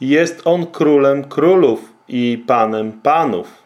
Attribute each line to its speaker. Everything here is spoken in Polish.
Speaker 1: Jest on królem królów i panem panów.